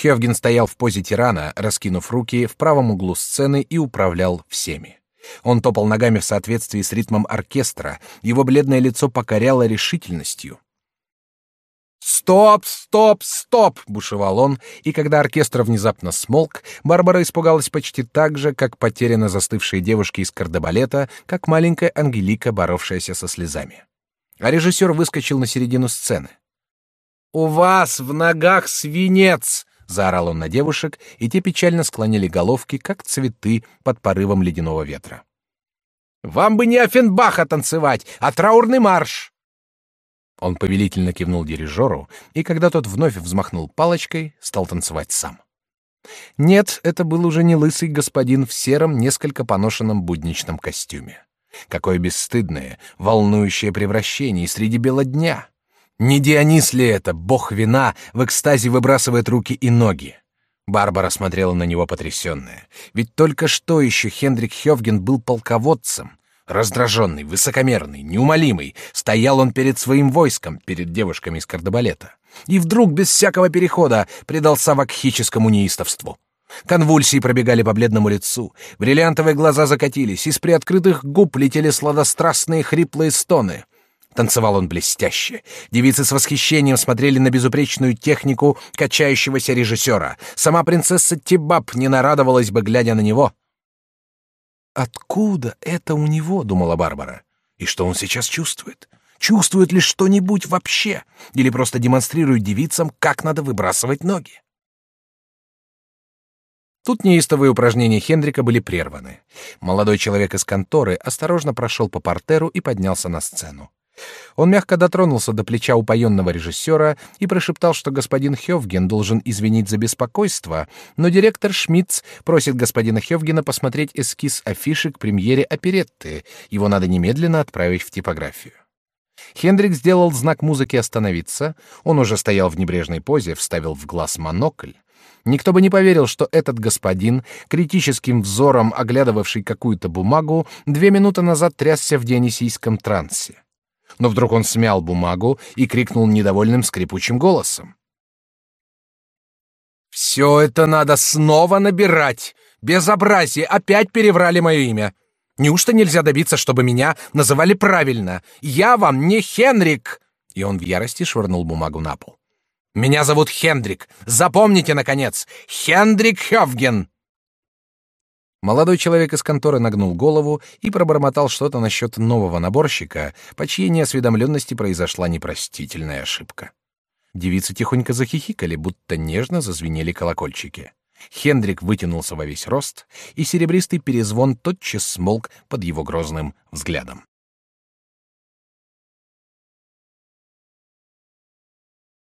Хевген стоял в позе тирана, раскинув руки в правом углу сцены и управлял всеми. Он топал ногами в соответствии с ритмом оркестра, его бледное лицо покоряло решительностью. «Стоп, стоп, стоп!» — бушевал он, и когда оркестр внезапно смолк, Барбара испугалась почти так же, как потеряно застывшие девушки из кардебалета, как маленькая Ангелика, боровшаяся со слезами. А режиссер выскочил на середину сцены. «У вас в ногах свинец!» — заорал он на девушек, и те печально склонили головки, как цветы под порывом ледяного ветра. «Вам бы не Офенбаха танцевать, а траурный марш!» Он повелительно кивнул дирижеру, и когда тот вновь взмахнул палочкой, стал танцевать сам. Нет, это был уже не лысый господин в сером, несколько поношенном будничном костюме. Какое бесстыдное, волнующее превращение среди бела дня! Не Дионис ли это, бог вина, в экстазе выбрасывает руки и ноги? Барбара смотрела на него потрясенная. Ведь только что еще Хендрик Хёвген был полководцем, Раздраженный, высокомерный, неумолимый, стоял он перед своим войском, перед девушками из кардебалета. И вдруг, без всякого перехода, предался вакхическому неистовству. Конвульсии пробегали по бледному лицу, бриллиантовые глаза закатились, из приоткрытых губ летели сладострастные хриплые стоны. Танцевал он блестяще. Девицы с восхищением смотрели на безупречную технику качающегося режиссера. Сама принцесса Тибаб не нарадовалась бы, глядя на него — Откуда это у него, думала Барбара. И что он сейчас чувствует? Чувствует ли что-нибудь вообще? Или просто демонстрирует девицам, как надо выбрасывать ноги? Тут неистовые упражнения Хендрика были прерваны. Молодой человек из конторы осторожно прошел по портеру и поднялся на сцену. Он мягко дотронулся до плеча упоенного режиссера и прошептал, что господин Хёвген должен извинить за беспокойство, но директор Шмидц просит господина Хёвгена посмотреть эскиз афиши к премьере оперетты. Его надо немедленно отправить в типографию. Хендрик сделал знак музыки остановиться. Он уже стоял в небрежной позе, вставил в глаз монокль. Никто бы не поверил, что этот господин, критическим взором оглядывавший какую-то бумагу, две минуты назад трясся в дионисийском трансе но вдруг он смял бумагу и крикнул недовольным скрипучим голосом. «Все это надо снова набирать! Безобразие! Опять переврали мое имя! Неужто нельзя добиться, чтобы меня называли правильно? Я вам не Хенрик!» И он в ярости швырнул бумагу на пол. «Меня зовут Хендрик! Запомните, наконец! Хендрик Хёвген!» Молодой человек из конторы нагнул голову и пробормотал что-то насчет нового наборщика, по чьей неосведомленности произошла непростительная ошибка. Девицы тихонько захихикали, будто нежно зазвенели колокольчики. Хендрик вытянулся во весь рост, и серебристый перезвон тотчас смолк под его грозным взглядом.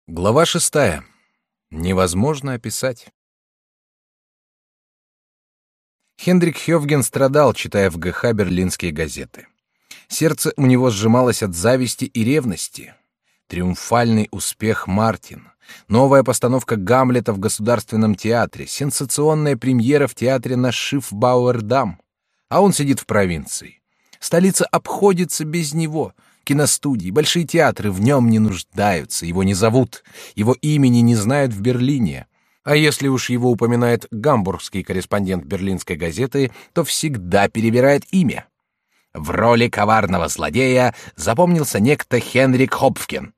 Глава шестая. Невозможно описать. Хендрик Хёвген страдал, читая в ГХ берлинские газеты. Сердце у него сжималось от зависти и ревности. Триумфальный успех Мартин, новая постановка Гамлета в Государственном театре, сенсационная премьера в театре на Шифбауэрдам. А он сидит в провинции. Столица обходится без него. Киностудии, большие театры в нем не нуждаются, его не зовут, его имени не знают в Берлине. А если уж его упоминает гамбургский корреспондент берлинской газеты, то всегда перебирает имя. В роли коварного злодея запомнился некто Хенрик Хопфген.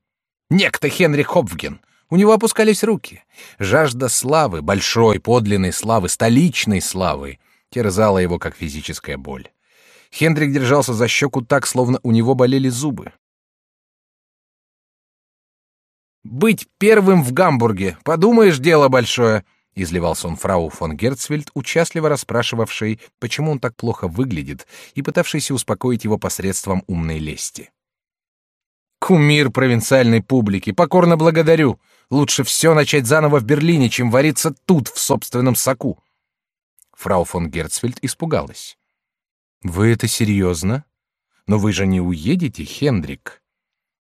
Некто Хенрик Хопфген. У него опускались руки. Жажда славы, большой подлинной славы, столичной славы, терзала его как физическая боль. Хендрик держался за щеку так, словно у него болели зубы. Быть первым в Гамбурге, подумаешь, дело большое, изливался он фрау фон Герцфельд, участливо расспрашивавшей, почему он так плохо выглядит, и пытавшийся успокоить его посредством умной лести. Кумир провинциальной публики, покорно благодарю. Лучше все начать заново в Берлине, чем вариться тут в собственном соку. Фрау фон Герцфельд испугалась. Вы это серьезно? Но вы же не уедете, Хендрик?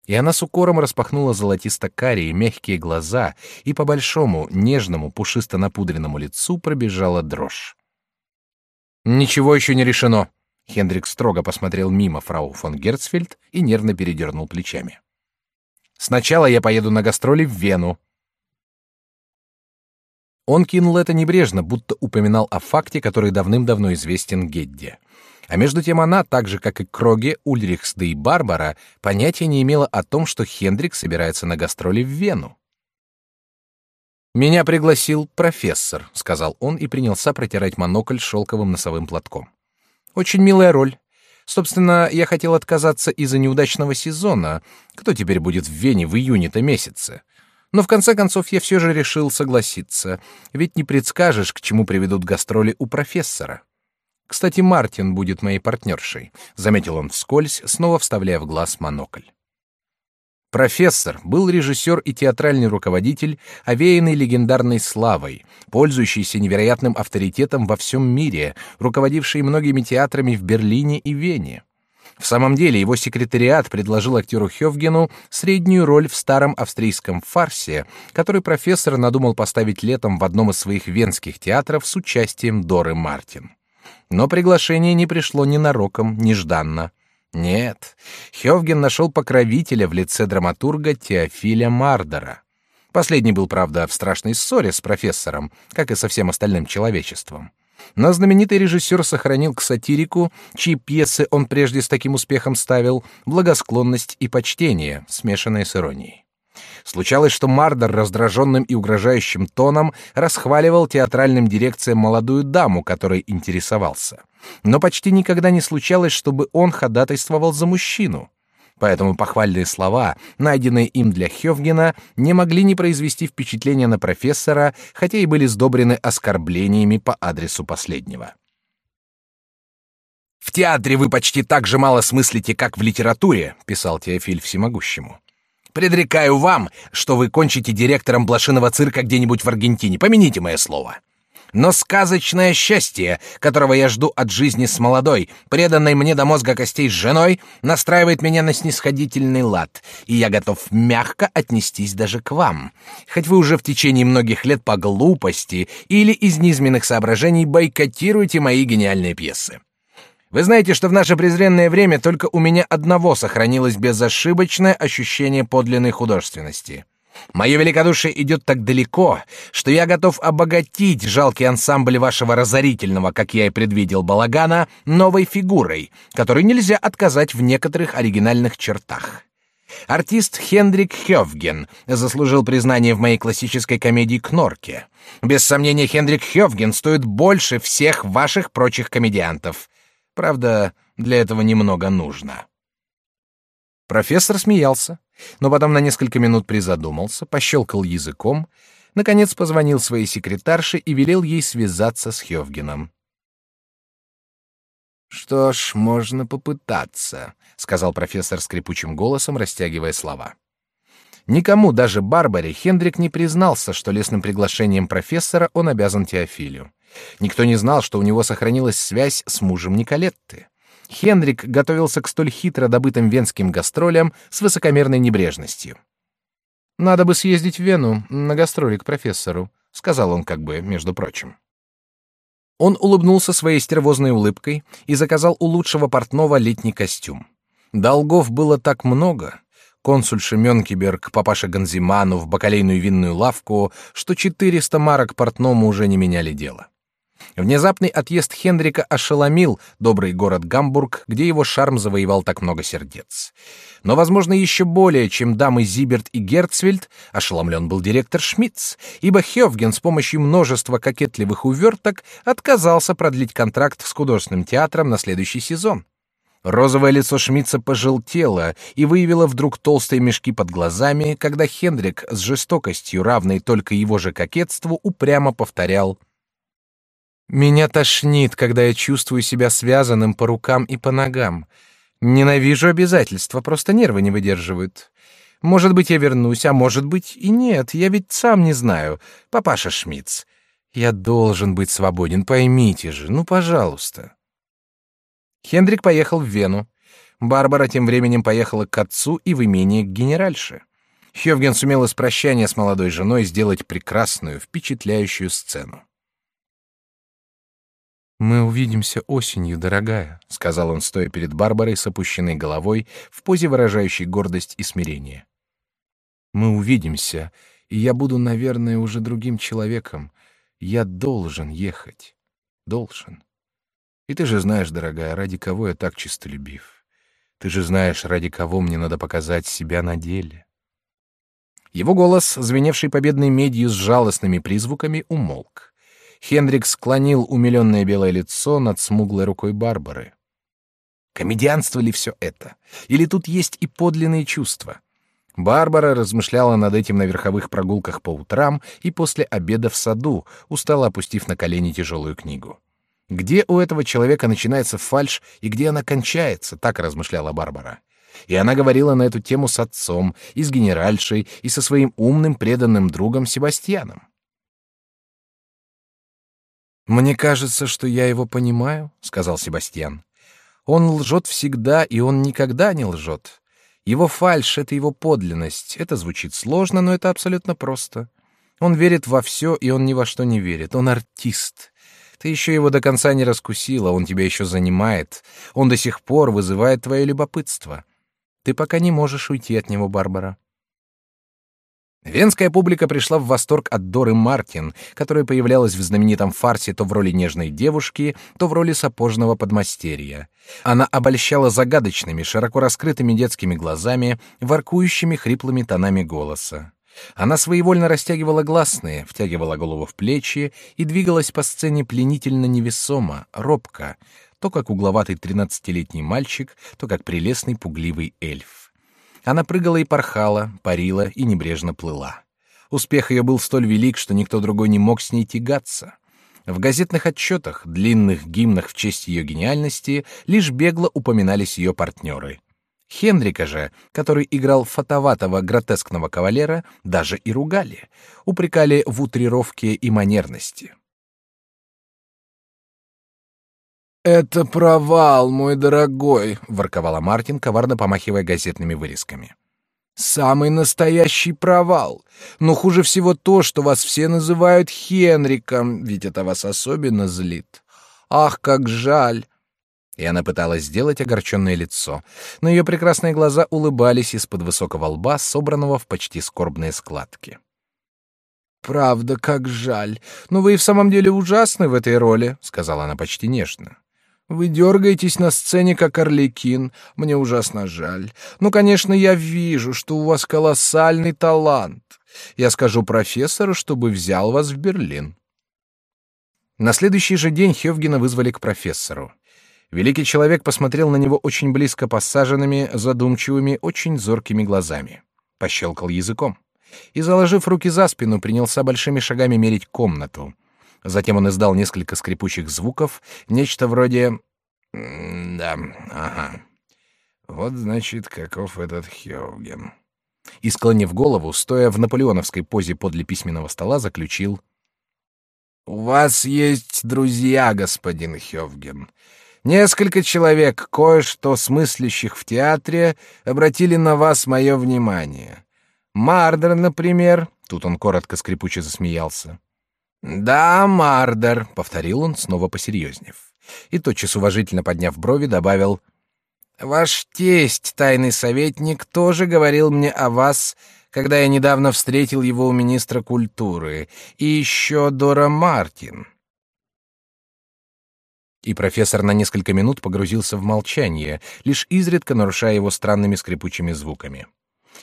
И она с укором распахнула золотисто-карие мягкие глаза, и по большому, нежному, пушисто-напудренному лицу пробежала дрожь. «Ничего еще не решено!» Хендрик строго посмотрел мимо фрау фон Герцфельд и нервно передернул плечами. «Сначала я поеду на гастроли в Вену, Он кинул это небрежно, будто упоминал о факте, который давным-давно известен Гедде. А между тем она, так же как и Кроге, Ульрихс да и Барбара, понятия не имела о том, что Хендрик собирается на гастроли в Вену. Меня пригласил профессор, сказал он и принялся протирать монокль шелковым носовым платком. Очень милая роль. Собственно, я хотел отказаться из-за неудачного сезона. Кто теперь будет в Вене в июне-то месяце? Но в конце концов я все же решил согласиться, ведь не предскажешь, к чему приведут гастроли у профессора. Кстати, Мартин будет моей партнершей, заметил он вскользь, снова вставляя в глаз монокль. Профессор был режиссер и театральный руководитель, овеянный легендарной славой, пользующийся невероятным авторитетом во всем мире, руководивший многими театрами в Берлине и Вене. В самом деле его секретариат предложил актеру Хёвгену среднюю роль в старом австрийском фарсе, который профессор надумал поставить летом в одном из своих венских театров с участием Доры Мартин. Но приглашение не пришло ни нароком, нежданно. Нет, Хёвген нашел покровителя в лице драматурга Теофиля Мардера. Последний был, правда, в страшной ссоре с профессором, как и со всем остальным человечеством. Но знаменитый режиссер сохранил к сатирику, чьи пьесы он прежде с таким успехом ставил, благосклонность и почтение, смешанные с иронией. Случалось, что Мардер раздраженным и угрожающим тоном расхваливал театральным дирекциям молодую даму, которой интересовался. Но почти никогда не случалось, чтобы он ходатайствовал за мужчину. Поэтому похвальные слова, найденные им для Хёвгена, не могли не произвести впечатления на профессора, хотя и были сдобрены оскорблениями по адресу последнего. «В театре вы почти так же мало смыслите, как в литературе», — писал Теофиль Всемогущему. Предрекаю вам, что вы кончите директором блошиного цирка где-нибудь в Аргентине. Помяните мое слово. Но сказочное счастье, которого я жду от жизни с молодой, преданной мне до мозга костей с женой, настраивает меня на снисходительный лад, и я готов мягко отнестись даже к вам. Хоть вы уже в течение многих лет по глупости или из низменных соображений бойкотируете мои гениальные пьесы. Вы знаете, что в наше презренное время только у меня одного сохранилось безошибочное ощущение подлинной художественности. Мое великодушие идет так далеко, что я готов обогатить жалкий ансамбль вашего разорительного, как я и предвидел, балагана, новой фигурой, которой нельзя отказать в некоторых оригинальных чертах. Артист Хендрик Хёвген заслужил признание в моей классической комедии «Кнорке». Без сомнения, Хендрик Хёвген стоит больше всех ваших прочих комедиантов. Правда, для этого немного нужно. Профессор смеялся, но потом на несколько минут призадумался, пощелкал языком, наконец позвонил своей секретарше и велел ей связаться с Хёвгеном. Что ж, можно попытаться, сказал профессор скрипучим голосом, растягивая слова. Никому, даже Барбаре, Хендрик не признался, что лестным приглашением профессора он обязан Теофилю. Никто не знал, что у него сохранилась связь с мужем Николетты. Хендрик готовился к столь хитро добытым венским гастролям с высокомерной небрежностью. «Надо бы съездить в Вену на гастроли к профессору», — сказал он как бы, между прочим. Он улыбнулся своей стервозной улыбкой и заказал у лучшего портного летний костюм. Долгов было так много, консульше Мёнкеберг, папаше Ганзиману в бакалейную винную лавку, что 400 марок портному уже не меняли дело. Внезапный отъезд Хендрика ошеломил добрый город Гамбург, где его шарм завоевал так много сердец. Но, возможно, еще более, чем дамы Зиберт и Герцвельд, ошеломлен был директор Шмидц, ибо Хёвген с помощью множества кокетливых уверток отказался продлить контракт с художественным театром на следующий сезон. Розовое лицо Шмидца пожелтело и выявило вдруг толстые мешки под глазами, когда Хендрик с жестокостью, равной только его же кокетству, упрямо повторял «Меня тошнит, когда я чувствую себя связанным по рукам и по ногам. Ненавижу обязательства, просто нервы не выдерживают. Может быть, я вернусь, а может быть и нет, я ведь сам не знаю. Папаша Шмидц, я должен быть свободен, поймите же, ну, пожалуйста». Хендрик поехал в Вену. Барбара тем временем поехала к отцу и в имение к генеральше. Хёвген сумел из прощания с молодой женой сделать прекрасную, впечатляющую сцену. «Мы увидимся осенью, дорогая», — сказал он, стоя перед Барбарой с опущенной головой, в позе выражающей гордость и смирение. «Мы увидимся, и я буду, наверное, уже другим человеком. Я должен ехать. Должен. И ты же знаешь, дорогая, ради кого я так чистолюбив. Ты же знаешь, ради кого мне надо показать себя на деле. Его голос, звеневший победной медью с жалостными призвуками, умолк. Хендрик склонил умиленное белое лицо над смуглой рукой Барбары. Комедианство ли все это? Или тут есть и подлинные чувства? Барбара размышляла над этим на верховых прогулках по утрам и после обеда в саду, устало опустив на колени тяжелую книгу. Где у этого человека начинается фальшь и где она кончается, так размышляла Барбара. И она говорила на эту тему с отцом, и с генеральшей, и со своим умным преданным другом Себастьяном. Мне кажется, что я его понимаю, сказал Себастьян. Он лжет всегда, и он никогда не лжет. Его фальшь — это его подлинность. Это звучит сложно, но это абсолютно просто. Он верит во все, и он ни во что не верит. Он артист. Ты еще его до конца не раскусила, он тебя еще занимает. Он до сих пор вызывает твое любопытство. Ты пока не можешь уйти от него, Барбара. Венская публика пришла в восторг от Доры Мартин, которая появлялась в знаменитом фарсе то в роли нежной девушки, то в роли сапожного подмастерья. Она обольщала загадочными, широко раскрытыми детскими глазами, воркующими хриплыми тонами голоса. Она своевольно растягивала гласные, втягивала голову в плечи и двигалась по сцене пленительно невесомо, робко, то как угловатый тринадцатилетний мальчик, то как прелестный пугливый эльф. Она прыгала и порхала, парила и небрежно плыла. Успех ее был столь велик, что никто другой не мог с ней тягаться. В газетных отчетах, длинных гимнах в честь ее гениальности, лишь бегло упоминались ее партнеры. Хенрика же, который играл фотоватого гротескного кавалера, даже и ругали, упрекали в утрировке и манерности. «Это провал, мой дорогой», — ворковала Мартин, коварно помахивая газетными вырезками. «Самый настоящий провал. Но хуже всего то, что вас все называют Хенриком, ведь это вас особенно злит. Ах, как жаль!» И она пыталась сделать огорченное лицо, но ее прекрасные глаза улыбались из-под высокого лба, собранного в почти скорбные складки. «Правда, как жаль. Но вы и в самом деле ужасны в этой роли», — сказала она почти нежно. Вы дергаетесь на сцене, как орликин. Мне ужасно жаль. Ну, конечно, я вижу, что у вас колоссальный талант. Я скажу профессору, чтобы взял вас в Берлин. На следующий же день Хевгена вызвали к профессору. Великий человек посмотрел на него очень близко посаженными, задумчивыми, очень зоркими глазами. Пощелкал языком. И, заложив руки за спину, принялся большими шагами мерить комнату. Затем он издал несколько скрипучих звуков, нечто вроде... «Да, ага. Вот, значит, каков этот Хёвген». И, склонив голову, стоя в наполеоновской позе подле письменного стола, заключил... «У вас есть друзья, господин Хёвген. Несколько человек, кое-что смыслящих в театре, обратили на вас мое внимание. Мардер, например...» Тут он коротко скрипуче засмеялся. «Да, Мардер», — повторил он, снова посерьезнев. И тотчас уважительно подняв брови, добавил, «Ваш тесть, тайный советник, тоже говорил мне о вас, когда я недавно встретил его у министра культуры, и еще Дора Мартин». И профессор на несколько минут погрузился в молчание, лишь изредка нарушая его странными скрипучими звуками.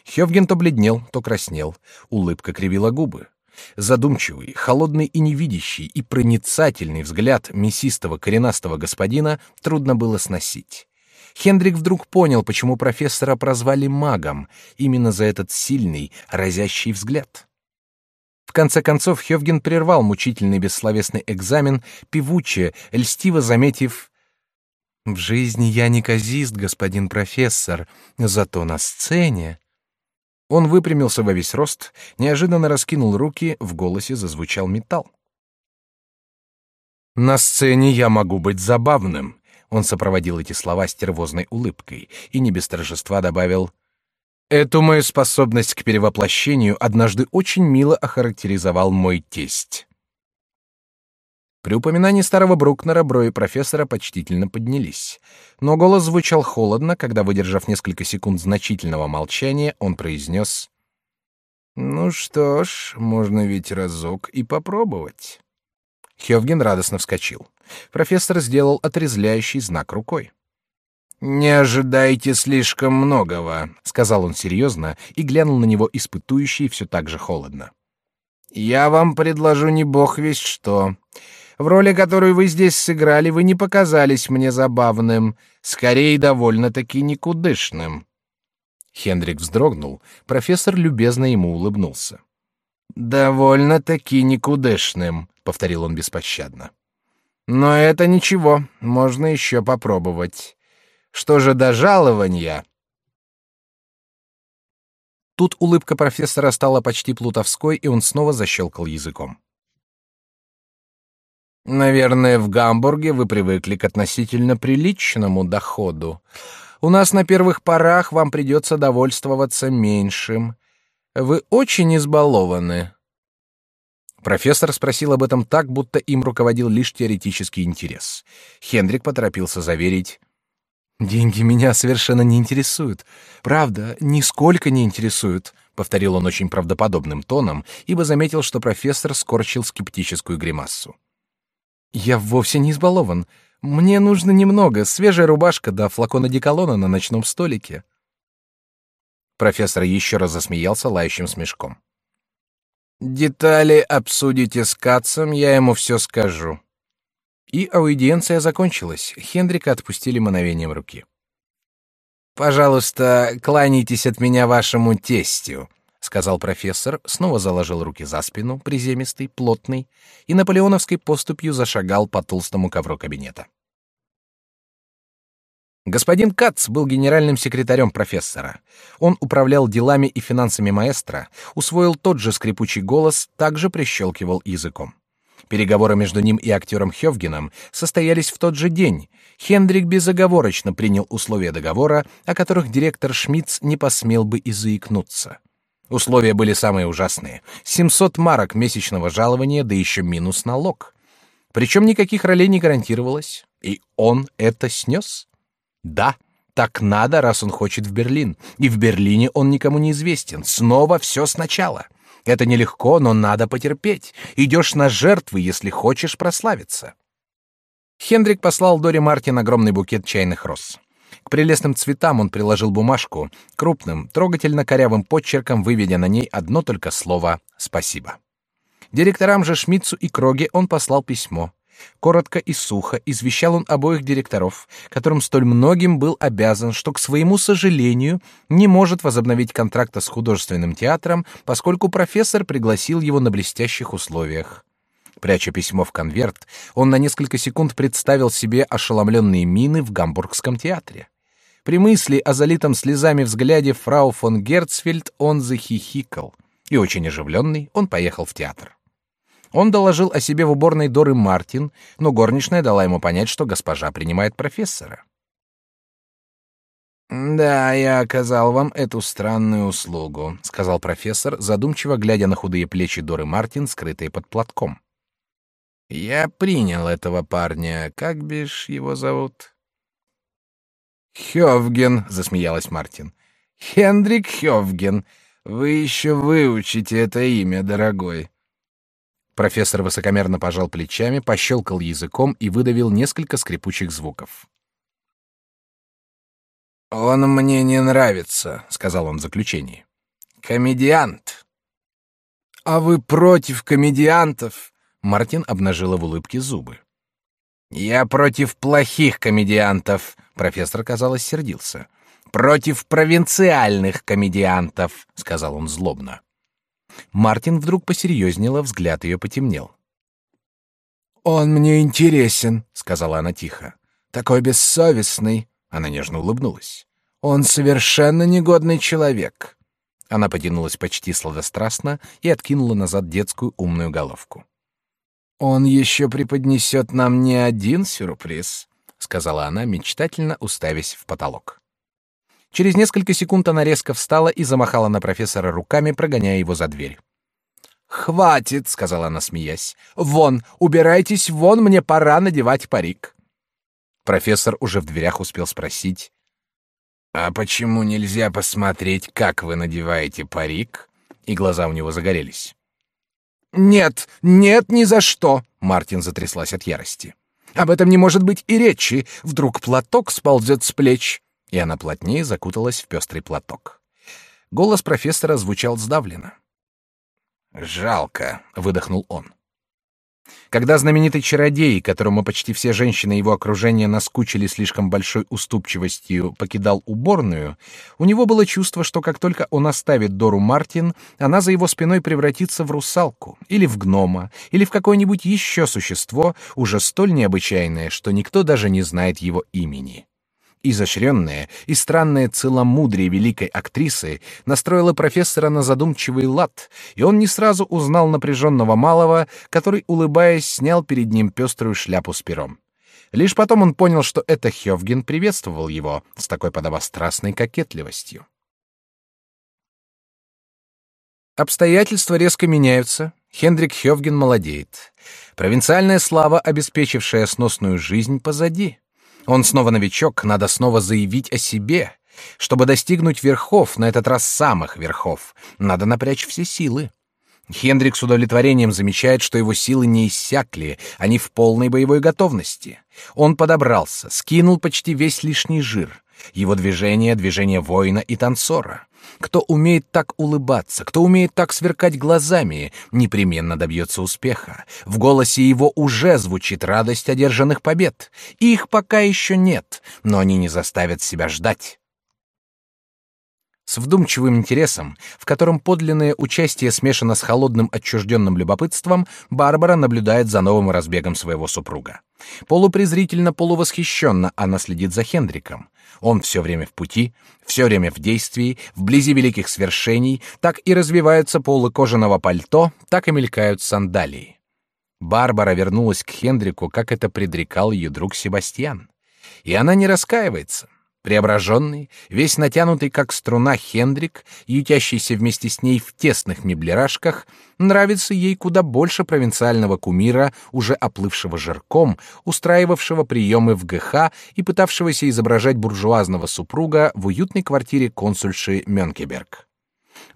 Хевген то бледнел, то краснел, улыбка кривила губы. Задумчивый, холодный и невидящий, и проницательный взгляд мясистого коренастого господина трудно было сносить. Хендрик вдруг понял, почему профессора прозвали магом, именно за этот сильный, разящий взгляд. Конце концов Хевген прервал мучительный бессловесный экзамен, певуче, льстиво заметив «В жизни я не казист, господин профессор, зато на сцене...» Он выпрямился во весь рост, неожиданно раскинул руки, в голосе зазвучал металл. На сцене я могу быть забавным. Он сопроводил эти слова стервозной улыбкой и не без торжества добавил: Эту мою способность к перевоплощению однажды очень мило охарактеризовал мой тесть. При упоминании старого Брукнера брови профессора почтительно поднялись, но голос звучал холодно, когда, выдержав несколько секунд значительного молчания, он произнес: "Ну что ж, можно ведь разок и попробовать". Хёвген радостно вскочил. Профессор сделал отрезвляющий знак рукой. «Не ожидайте слишком многого», — сказал он серьезно и глянул на него испытующий все так же холодно. «Я вам предложу не бог весть что. В роли, которую вы здесь сыграли, вы не показались мне забавным, скорее довольно-таки никудышным». Хендрик вздрогнул, профессор любезно ему улыбнулся. «Довольно-таки никудышным», — повторил он беспощадно. «Но это ничего, можно еще попробовать. Что же до жалования?» Тут улыбка профессора стала почти плутовской, и он снова защелкал языком. «Наверное, в Гамбурге вы привыкли к относительно приличному доходу. У нас на первых порах вам придется довольствоваться меньшим. Вы очень избалованы». Профессор спросил об этом так, будто им руководил лишь теоретический интерес. Хендрик поторопился заверить. Деньги меня совершенно не интересуют. Правда, нисколько не интересуют, повторил он очень правдоподобным тоном, ибо заметил, что профессор скорчил скептическую гримассу. Я вовсе не избалован. Мне нужно немного, свежая рубашка да флакон одеколона на ночном столике. Профессор еще раз засмеялся лающим смешком. Детали обсудите с Катцем, я ему все скажу. И аудиенция закончилась. Хендрика отпустили мановением руки. Пожалуйста, кланяйтесь от меня вашему тестю, сказал профессор, снова заложил руки за спину, приземистый, плотный, и наполеоновской поступью зашагал по толстому ковру кабинета. Господин Кац был генеральным секретарем профессора. Он управлял делами и финансами маэстро, усвоил тот же скрипучий голос, также прищелкивал языком. Переговоры между ним и актером Хёвгеном состоялись в тот же день. Хендрик безоговорочно принял условия договора, о которых директор Шмидц не посмел бы и заикнуться. Условия были самые ужасные: 700 марок месячного жалования, да еще минус налог. Причем никаких ролей не гарантировалось, и он это снес. Да, так надо, раз он хочет в Берлин, и в Берлине он никому не известен. Снова все сначала. Это нелегко, но надо потерпеть. Идешь на жертвы, если хочешь прославиться. Хендрик послал Доре Мартин огромный букет чайных роз. К прелестным цветам он приложил бумажку, крупным, трогательно корявым подчерком выведя на ней одно только слово «спасибо». Директорам же Шмидцу и Кроге он послал письмо. Коротко и сухо извещал он обоих директоров, которым столь многим был обязан, что к своему сожалению не может возобновить контракта с художественным театром, поскольку профессор пригласил его на блестящих условиях. Пряча письмо в конверт, он на несколько секунд представил себе ошеломленные мины в гамбургском театре. При мысли о залитом слезами взгляде фрау фон Герцфельд он захихикал, и очень оживленный он поехал в театр. Он доложил о себе в уборной Доры Мартин, но горничная дала ему понять, что госпожа принимает профессора. «Да, я оказал вам эту странную услугу», — сказал профессор, задумчиво глядя на худые плечи Доры Мартин, скрытые под платком. «Я принял этого парня. Как бишь его зовут?» «Хёвген», — засмеялась Мартин. «Хендрик Хёвген. Вы еще выучите это имя, дорогой. Профессор высокомерно пожал плечами, пощелкал языком и выдавил несколько скрипучих звуков. «Он мне не нравится», — сказал он в заключении. «Комедиант». «А вы против комедиантов?» Мартин обнажила в улыбке зубы. «Я против плохих комедиантов», — профессор, казалось, сердился. «Против провинциальных комедиантов», — сказал он злобно. Мартин вдруг посерьезнела, взгляд ее потемнел. «Он мне интересен», — сказала она тихо. «Такой бессовестный». Она нежно улыбнулась. «Он совершенно негодный человек». Она потянулась почти сладострастно и откинула назад детскую умную головку. «Он еще преподнесет нам не один сюрприз», — сказала она, мечтательно уставясь в потолок. Через несколько секунд она резко встала и замахала на профессора руками, прогоняя его за дверь. «Хватит», — сказала она, смеясь. «Вон, убирайтесь вон, мне пора надевать парик». Профессор уже в дверях успел спросить. «А почему нельзя посмотреть, как вы надеваете парик?» И глаза у него загорелись. «Нет, нет, ни за что!» Мартин затряслась от ярости. Об этом не может быть и речи. Вдруг платок сползет с плеч. И она плотнее закуталась в пестрый платок. Голос профессора звучал сдавленно. «Жалко», — выдохнул он. Когда знаменитый чародей, которому почти все женщины его окружения наскучили слишком большой уступчивостью, покидал уборную, у него было чувство, что как только он оставит Дору Мартин, она за его спиной превратится в русалку, или в гнома, или в какое-нибудь еще существо, уже столь необычайное, что никто даже не знает его имени. Изощренное и странное целомудрие великой актрисы настроило профессора на задумчивый лад, и он не сразу узнал напряженного малого, который, улыбаясь, снял перед ним пеструю шляпу с пером. Лишь потом он понял, что это Хёвген приветствовал его с такой подобострастной кокетливостью. Обстоятельства резко меняются. Хендрик Хёвген молодеет. Провинциальная слава, обеспечившая сносную жизнь, позади. Он снова новичок, надо снова заявить о себе. Чтобы достигнуть верхов, на этот раз самых верхов, надо напрячь все силы. Хендрик с удовлетворением замечает, что его силы не иссякли, они в полной боевой готовности. Он подобрался, скинул почти весь лишний жир. Его движение — движение воина и танцора. Кто умеет так улыбаться, кто умеет так сверкать глазами, непременно добьется успеха. В голосе его уже звучит радость одержанных побед. Их пока еще нет, но они не заставят себя ждать. С вдумчивым интересом, в котором подлинное участие смешано с холодным отчужденным любопытством, Барбара наблюдает за новым разбегом своего супруга. Полупрезрительно, полувосхищенно она следит за Хендриком. Он все время в пути, все время в действии, вблизи великих свершений, так и развиваются полы кожаного пальто, так и мелькают сандалии. Барбара вернулась к Хендрику, как это предрекал ее друг Себастьян. И она не раскаивается. Преображенный, весь натянутый как струна Хендрик, ютящийся вместе с ней в тесных меблерашках, нравится ей куда больше провинциального кумира, уже оплывшего жирком, устраивавшего приемы в ГХ и пытавшегося изображать буржуазного супруга в уютной квартире консульши Мёнкеберг.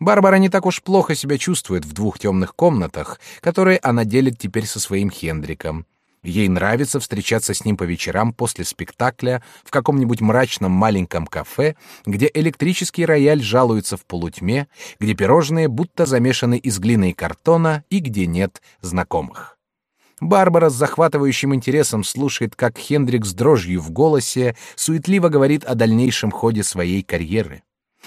Барбара не так уж плохо себя чувствует в двух темных комнатах, которые она делит теперь со своим Хендриком — Ей нравится встречаться с ним по вечерам после спектакля в каком-нибудь мрачном маленьком кафе, где электрический рояль жалуется в полутьме, где пирожные будто замешаны из глины и картона и где нет знакомых. Барбара с захватывающим интересом слушает, как Хендрик с дрожью в голосе суетливо говорит о дальнейшем ходе своей карьеры.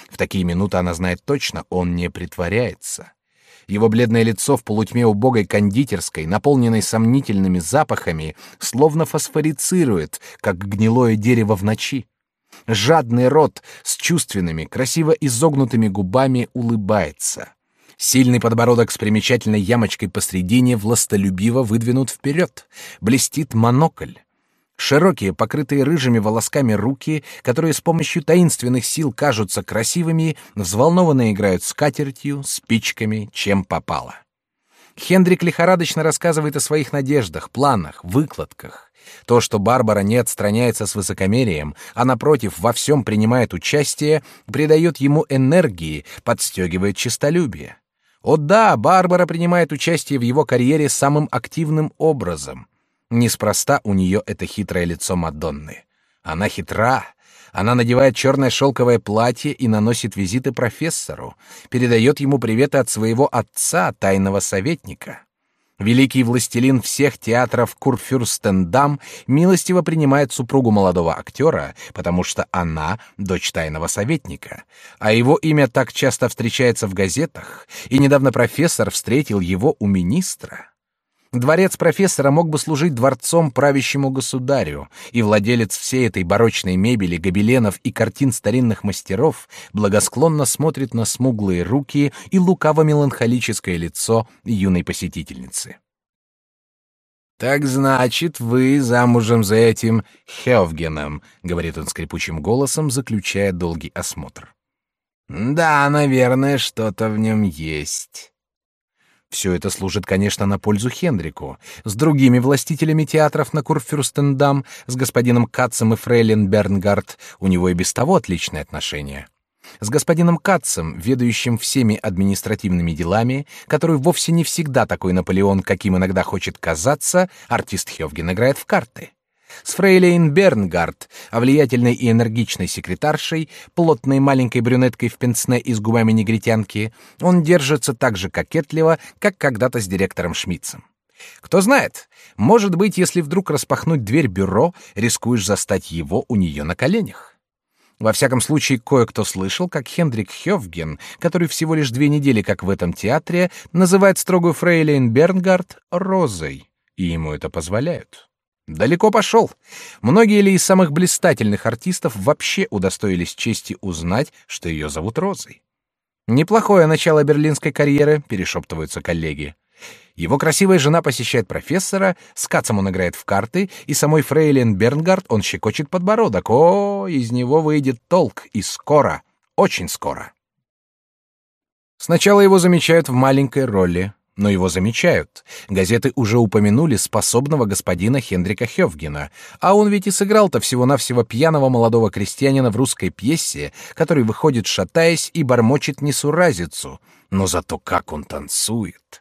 В такие минуты она знает точно, он не притворяется. Его бледное лицо в полутьме убогой кондитерской, наполненной сомнительными запахами, словно фосфорицирует, как гнилое дерево в ночи. Жадный рот с чувственными, красиво изогнутыми губами улыбается. Сильный подбородок с примечательной ямочкой посредине властолюбиво выдвинут вперед. Блестит монокль. Широкие, покрытые рыжими волосками руки, которые с помощью таинственных сил кажутся красивыми, взволнованно играют скатертью, спичками, чем попало. Хендрик лихорадочно рассказывает о своих надеждах, планах, выкладках. То, что Барбара не отстраняется с высокомерием, а напротив во всем принимает участие, придает ему энергии, подстегивает честолюбие. О да, Барбара принимает участие в его карьере самым активным образом. Неспроста у нее это хитрое лицо Мадонны. Она хитра. Она надевает черное шелковое платье и наносит визиты профессору, передает ему приветы от своего отца, тайного советника. Великий властелин всех театров Курфюрстендам милостиво принимает супругу молодого актера, потому что она дочь тайного советника, а его имя так часто встречается в газетах, и недавно профессор встретил его у министра. Дворец профессора мог бы служить дворцом правящему государю, и владелец всей этой барочной мебели, гобеленов и картин старинных мастеров благосклонно смотрит на смуглые руки и лукаво-меланхолическое лицо юной посетительницы. «Так значит, вы замужем за этим Хевгеном», — говорит он скрипучим голосом, заключая долгий осмотр. «Да, наверное, что-то в нем есть». Все это служит, конечно, на пользу Хендрику. С другими властителями театров на Курфюрстендам, с господином Катцем и фрейлин Бернгард, у него и без того отличные отношения. с господином Катцем, ведающим всеми административными делами, который вовсе не всегда такой Наполеон, каким иногда хочет казаться, артист Хёвген играет в карты. С фрейлейн Бернгард, а влиятельной и энергичной секретаршей, плотной маленькой брюнеткой в пенсне и с губами негритянки, он держится так же кокетливо, как когда-то с директором Шмидцем. Кто знает, может быть, если вдруг распахнуть дверь бюро, рискуешь застать его у нее на коленях. Во всяком случае, кое-кто слышал, как Хендрик Хёвген, который всего лишь две недели как в этом театре, называет строгую фрейлейн Бернгард «розой», и ему это позволяют. Далеко пошел. Многие ли из самых блистательных артистов вообще удостоились чести узнать, что ее зовут Розой? Неплохое начало берлинской карьеры, перешептываются коллеги. Его красивая жена посещает профессора, с Кацем он играет в карты, и самой Фрейлин Бернгард он щекочет подбородок. О, из него выйдет толк, и скоро, очень скоро. Сначала его замечают в маленькой роли, но его замечают. Газеты уже упомянули способного господина Хендрика Хёвгена, а он ведь и сыграл-то всего-навсего пьяного молодого крестьянина в русской пьесе, который выходит шатаясь и бормочет несуразицу, но зато как он танцует.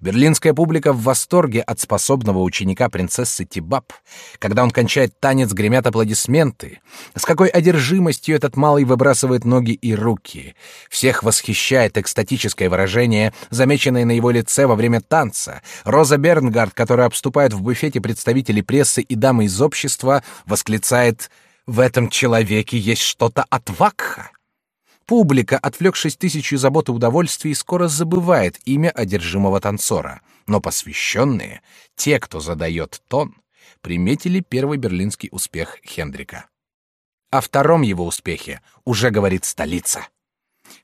Берлинская публика в восторге от способного ученика принцессы Тибаб. Когда он кончает танец, гремят аплодисменты. С какой одержимостью этот малый выбрасывает ноги и руки. Всех восхищает экстатическое выражение, замеченное на его лице во время танца. Роза Бернгард, которая обступает в буфете представителей прессы и дамы из общества, восклицает «В этом человеке есть что-то от Вакха». Публика, отвлекшись тысячу забот и удовольствий, скоро забывает имя одержимого танцора, но посвященные, те, кто задает тон, приметили первый берлинский успех Хендрика. О втором его успехе уже говорит столица.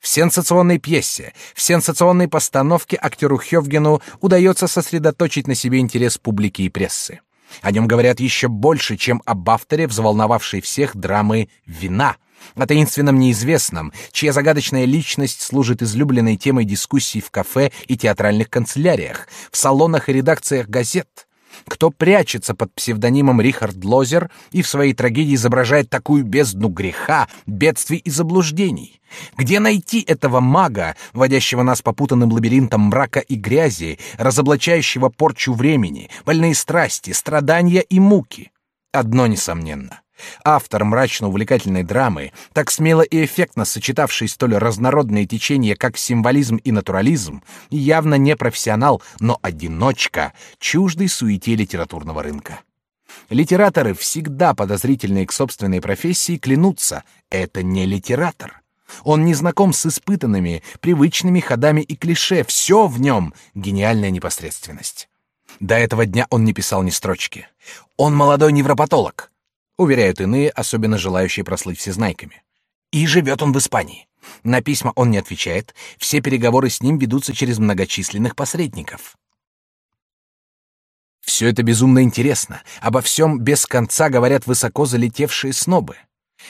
В сенсационной пьесе, в сенсационной постановке актеру Хёвгену удается сосредоточить на себе интерес публики и прессы. О нем говорят еще больше, чем об авторе, взволновавшей всех драмы «Вина», о таинственном неизвестном, чья загадочная личность служит излюбленной темой дискуссий в кафе и театральных канцеляриях, в салонах и редакциях газет. Кто прячется под псевдонимом Рихард Лозер и в своей трагедии изображает такую бездну греха, бедствий и заблуждений? Где найти этого мага, водящего нас по путанным лабиринтам мрака и грязи, разоблачающего порчу времени, больные страсти, страдания и муки? Одно несомненно. Автор мрачно-увлекательной драмы, так смело и эффектно сочетавший столь разнородные течения, как символизм и натурализм, явно не профессионал, но одиночка, чуждый суете литературного рынка. Литераторы, всегда подозрительные к собственной профессии, клянутся — это не литератор. Он не знаком с испытанными, привычными ходами и клише, все в нем — гениальная непосредственность. До этого дня он не писал ни строчки. Он молодой невропатолог, уверяют иные, особенно желающие прослыть всезнайками. И живет он в Испании. На письма он не отвечает, все переговоры с ним ведутся через многочисленных посредников. Все это безумно интересно, обо всем без конца говорят высоко залетевшие снобы.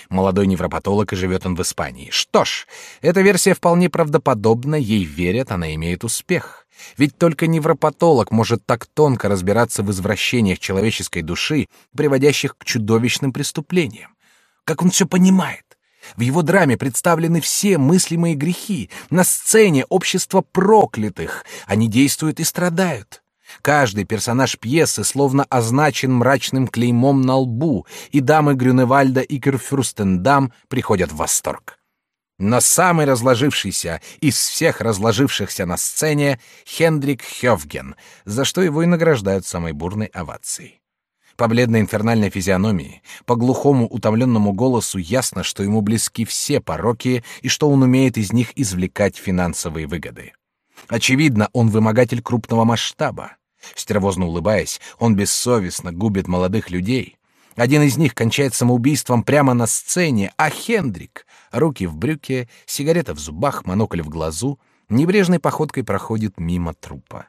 Молодой невропатолог и живет он в Испании. Что ж, эта версия вполне правдоподобна, ей верят, она имеет успех. Ведь только невропатолог может так тонко разбираться в извращениях человеческой души, приводящих к чудовищным преступлениям. Как он все понимает. В его драме представлены все мыслимые грехи. На сцене общество проклятых. Они действуют и страдают. Каждый персонаж пьесы словно означен мрачным клеймом на лбу, и дамы Грюневальда и Кюрфюрстендам приходят в восторг. Но самый разложившийся из всех разложившихся на сцене Хендрик Хёвген, за что его и награждают самой бурной овацией. По бледной инфернальной физиономии, по глухому утомленному голосу ясно, что ему близки все пороки и что он умеет из них извлекать финансовые выгоды. Очевидно, он вымогатель крупного масштаба. Стервозно улыбаясь, он бессовестно губит молодых людей. Один из них кончает самоубийством прямо на сцене, а Хендрик руки в брюке, сигарета в зубах, монокль в глазу, небрежной походкой проходит мимо трупа.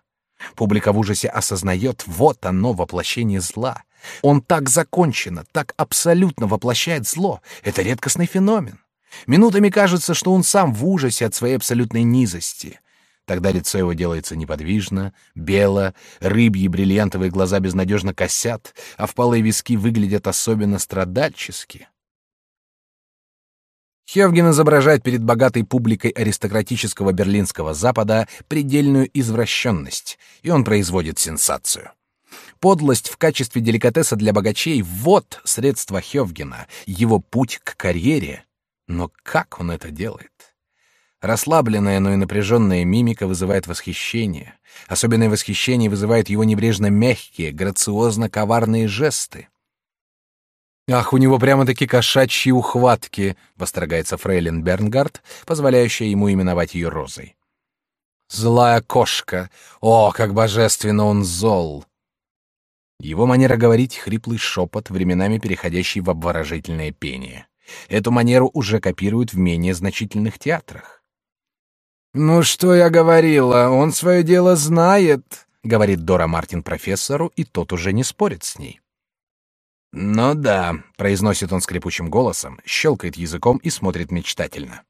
Публика в ужасе осознает, вот оно, воплощение зла. Он так закончено, так абсолютно воплощает зло. Это редкостный феномен. Минутами кажется, что он сам в ужасе от своей абсолютной низости. Тогда лицо его делается неподвижно, бело, рыбьи бриллиантовые глаза безнадежно косят, а впалые виски выглядят особенно страдальчески. Хевген изображает перед богатой публикой аристократического берлинского Запада предельную извращенность, и он производит сенсацию. Подлость в качестве деликатеса для богачей — вот средство Хевгена, его путь к карьере. Но как он это делает? Расслабленная, но и напряженная мимика вызывает восхищение. Особенное восхищение вызывают его небрежно мягкие, грациозно коварные жесты. «Ах, у него прямо-таки кошачьи ухватки!» — восторгается фрейлин Бернгард, позволяющая ему именовать ее Розой. «Злая кошка! О, как божественно он зол!» Его манера говорить — хриплый шепот, временами переходящий в обворожительное пение. Эту манеру уже копируют в менее значительных театрах. «Ну что я говорила, он свое дело знает», — говорит Дора Мартин профессору, и тот уже не спорит с ней. «Ну да», — произносит он скрипучим голосом, щелкает языком и смотрит мечтательно.